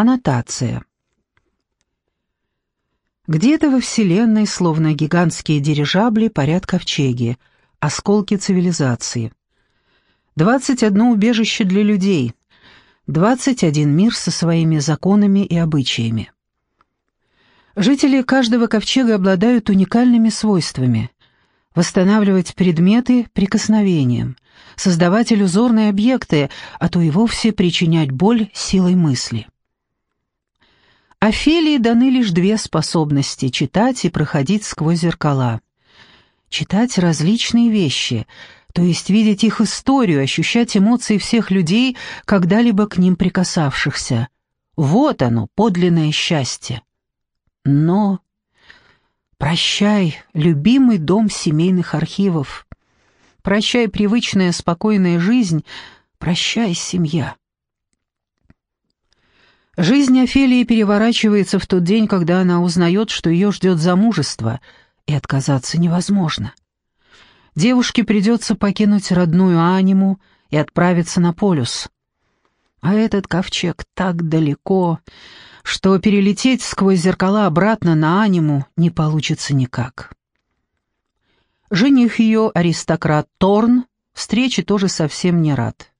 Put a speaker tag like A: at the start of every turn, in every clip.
A: Аннотация. Где-то во Вселенной, словно гигантские дирижабли, парят ковчеги, осколки цивилизации. Двадцать одно убежище для людей, двадцать один мир со своими законами и обычаями. Жители каждого ковчега обладают уникальными свойствами. Восстанавливать предметы прикосновением, создавать иллюзорные объекты, а то и вовсе причинять боль силой мысли. Офелии даны лишь две способности — читать и проходить сквозь зеркала. Читать различные вещи, то есть видеть их историю, ощущать эмоции всех людей, когда-либо к ним прикасавшихся. Вот оно, подлинное счастье. Но... Прощай, любимый дом семейных архивов. Прощай, привычная спокойная жизнь. Прощай, семья. Жизнь Офелии переворачивается в тот день, когда она узнает, что ее ждет замужество, и отказаться невозможно. Девушке придется покинуть родную аниму и отправиться на полюс. А этот ковчег так далеко, что перелететь сквозь зеркала обратно на аниму не получится никак. Жених ее, аристократ Торн, встрече тоже совсем не рад.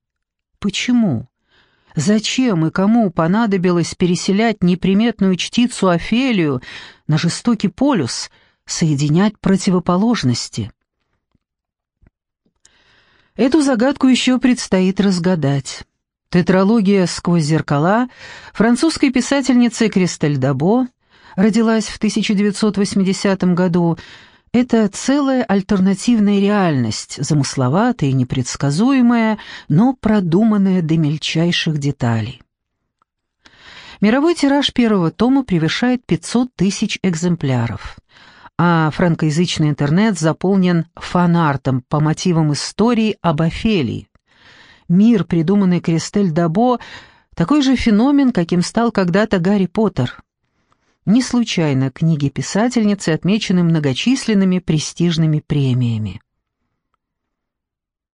A: Почему? Зачем и кому понадобилось переселять неприметную чтицу Офелию на жестокий полюс, соединять противоположности? Эту загадку еще предстоит разгадать. Тетралогия «Сквозь зеркала» французской писательницы Кристель Дабо родилась в 1980 году – это целая альтернативная реальность, замысловатая и непредсказуемая, но продуманная до мельчайших деталей. Мировой тираж первого тома превышает 500 тысяч экземпляров, а франкоязычный интернет заполнен фанартом по мотивам истории об Офелии. Мир, придуманный Кристель Дабо, такой же феномен, каким стал когда-то Гарри Поттер – не случайно книги писательницы отмечены многочисленными престижными премиями.